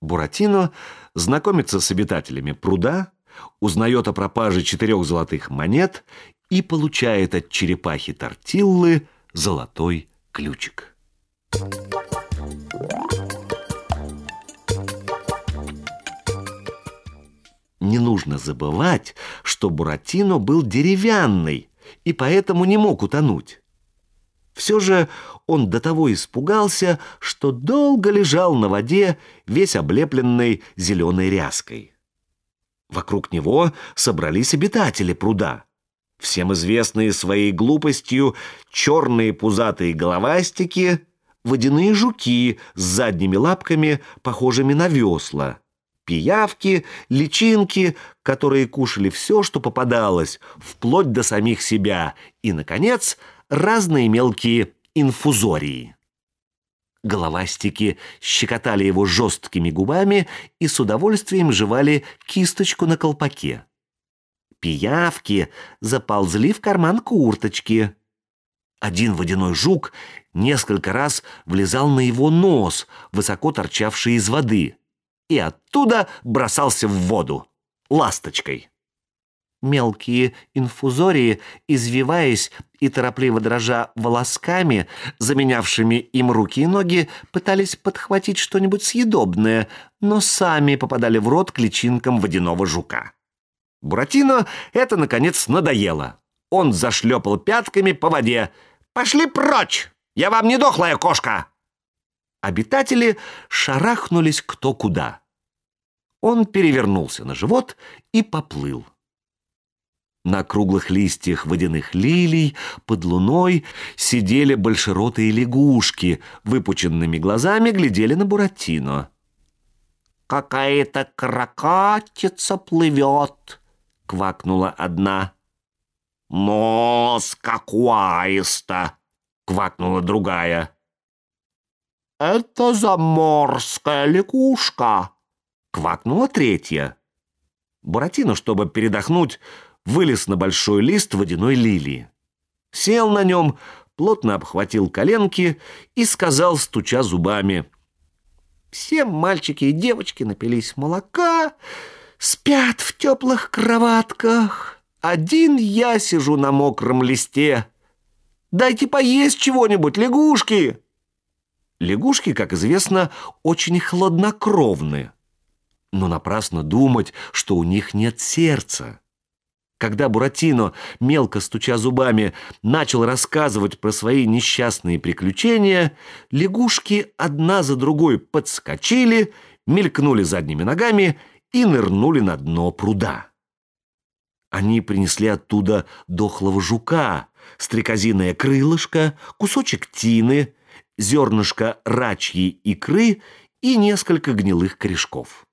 Буратино знакомится с обитателями пруда, узнает о пропаже четырех золотых монет и получает от черепахи Тортиллы золотой ключик. Не нужно забывать, что Буратино был деревянный и поэтому не мог утонуть. Все же он до того испугался, что долго лежал на воде, весь облепленный зеленой ряской. Вокруг него собрались обитатели пруда. Всем известные своей глупостью черные пузатые головастики, водяные жуки с задними лапками, похожими на весла, пиявки, личинки, которые кушали все, что попадалось, вплоть до самих себя, и, наконец, разные мелкие инфузории. Головастики щекотали его жесткими губами и с удовольствием жевали кисточку на колпаке. Пиявки заползли в карман курточки. Один водяной жук несколько раз влезал на его нос, высоко торчавший из воды, и оттуда бросался в воду ласточкой. Мелкие инфузории, извиваясь и торопливо дрожа волосками, заменявшими им руки и ноги, пытались подхватить что-нибудь съедобное, но сами попадали в рот к личинкам водяного жука. Буратино это, наконец, надоело. Он зашлепал пятками по воде. «Пошли прочь! Я вам не дохлая кошка!» Обитатели шарахнулись кто куда. Он перевернулся на живот и поплыл. На круглых листьях водяных лилий под луной сидели большеротые лягушки, выпученными глазами глядели на Буратино. «Какая-то крокатица плывет», — квакнула одна. «Нос, как у аиста», — квакнула другая. «Это заморская лягушка», — квакнула третья. Буратино, чтобы передохнуть, вылез на большой лист водяной лилии. Сел на нем, плотно обхватил коленки и сказал, стуча зубами, «Все мальчики и девочки напились молока, спят в теплых кроватках. Один я сижу на мокром листе. Дайте поесть чего-нибудь, лягушки!» Лягушки, как известно, очень хладнокровны. Но напрасно думать, что у них нет сердца. Когда Буратино, мелко стуча зубами, начал рассказывать про свои несчастные приключения, лягушки одна за другой подскочили, мелькнули задними ногами и нырнули на дно пруда. Они принесли оттуда дохлого жука, стрекозиное крылышко, кусочек тины, зернышко рачьей икры и несколько гнилых корешков.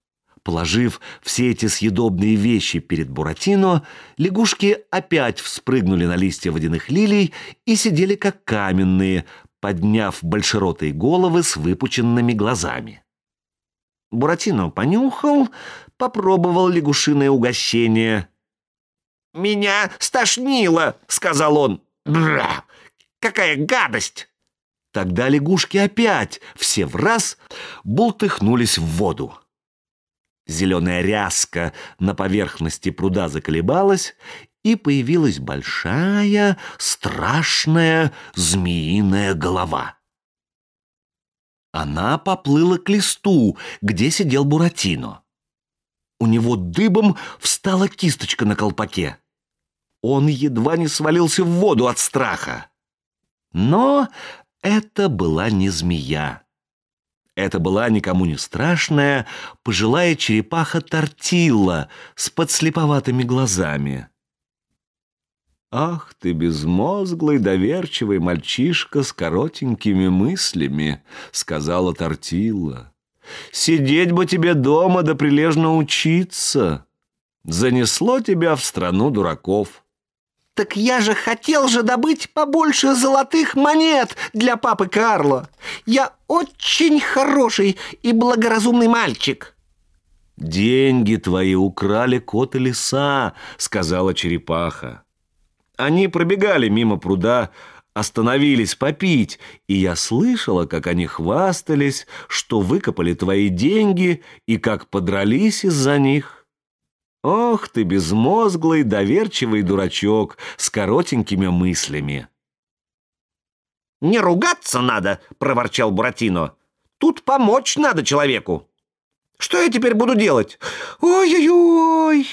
Положив все эти съедобные вещи перед Буратино, лягушки опять вспрыгнули на листья водяных лилий и сидели как каменные, подняв большеротые головы с выпученными глазами. Буратино понюхал, попробовал лягушиное угощение. «Меня стошнило!» — сказал он. «Бра! Какая гадость!» Тогда лягушки опять, все в раз, бултыхнулись в воду. Зеленая ряска на поверхности пруда заколебалась, и появилась большая, страшная змеиная голова. Она поплыла к листу, где сидел Буратино. У него дыбом встала кисточка на колпаке. Он едва не свалился в воду от страха. Но это была не змея. Это была никому не страшная, пожилая черепаха Тортилла с подслеповатыми глазами. «Ах ты, безмозглый, доверчивый мальчишка с коротенькими мыслями», — сказала Тортилла. «Сидеть бы тебе дома да прилежно учиться. Занесло тебя в страну дураков». «Так я же хотел же добыть побольше золотых монет для папы Карло. Я очень хороший и благоразумный мальчик». «Деньги твои украли кот и лиса», — сказала черепаха. Они пробегали мимо пруда, остановились попить, и я слышала, как они хвастались, что выкопали твои деньги и как подрались из-за них. Ох ты, безмозглый, доверчивый дурачок с коротенькими мыслями. «Не ругаться надо!» — проворчал Буратино. «Тут помочь надо человеку. Что я теперь буду делать? Ой-ой-ой!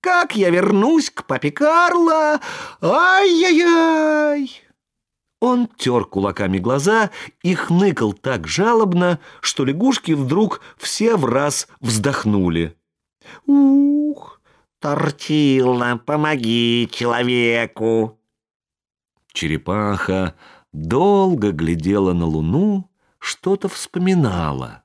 Как я вернусь к папе Карло? Ай-яй-яй!» Он тер кулаками глаза и хныкал так жалобно, что лягушки вдруг все в раз вздохнули. «Ух, Тортилла, помоги человеку!» Черепаха долго глядела на луну, что-то вспоминала.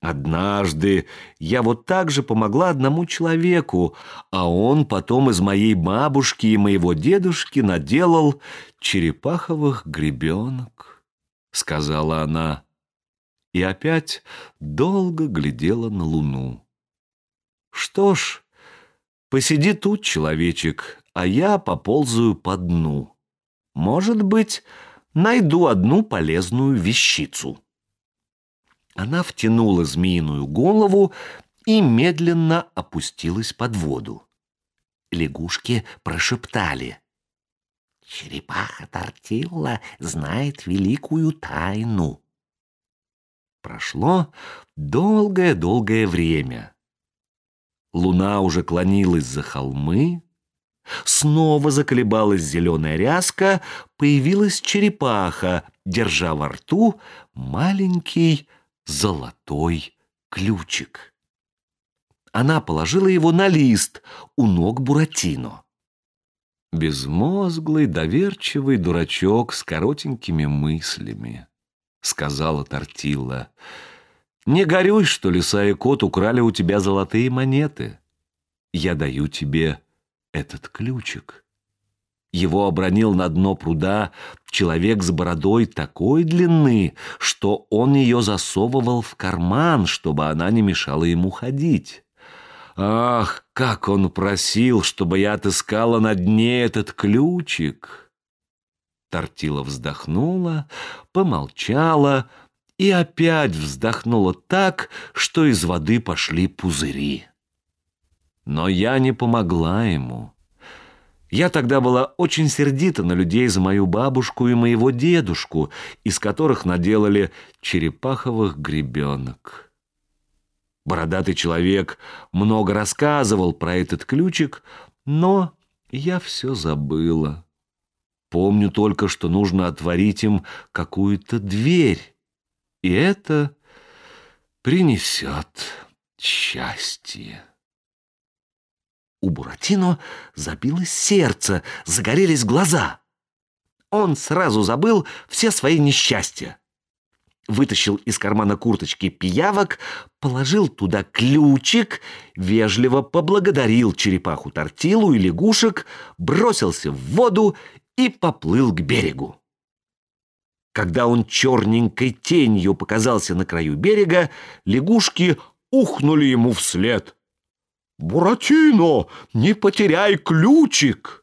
Однажды я вот так же помогла одному человеку, а он потом из моей бабушки и моего дедушки наделал черепаховых гребенок, — сказала она. И опять долго глядела на луну. Что ж, посиди тут, человечек, а я поползаю по дну. Может быть, найду одну полезную вещицу. Она втянула змеиную голову и медленно опустилась под воду. Лягушки прошептали. «Черепаха Тортилла знает великую тайну». Прошло долгое-долгое время. Луна уже клонилась за холмы, снова заколебалась зеленая ряска, появилась черепаха, держа во рту маленький золотой ключик. Она положила его на лист у ног Буратино. «Безмозглый, доверчивый дурачок с коротенькими мыслями», — сказала Тортилла. «Не горюй, что лиса и кот украли у тебя золотые монеты. Я даю тебе этот ключик». Его обронил на дно пруда человек с бородой такой длины, что он ее засовывал в карман, чтобы она не мешала ему ходить. Ах, как он просил, чтобы я отыскала на дне этот ключик! Тортила вздохнула, помолчала и опять вздохнула так, что из воды пошли пузыри. Но я не помогла ему. Я тогда была очень сердита на людей за мою бабушку и моего дедушку, из которых наделали черепаховых гребенок. Бородатый человек много рассказывал про этот ключик, но я все забыла. Помню только, что нужно отворить им какую-то дверь, и это принесет счастье. У Буратино забилось сердце, загорелись глаза. Он сразу забыл все свои несчастья. Вытащил из кармана курточки пиявок, положил туда ключик, вежливо поблагодарил черепаху тортилу и лягушек, бросился в воду и поплыл к берегу. Когда он черненькой тенью показался на краю берега, лягушки ухнули ему вслед — «Буратино, не потеряй ключик!»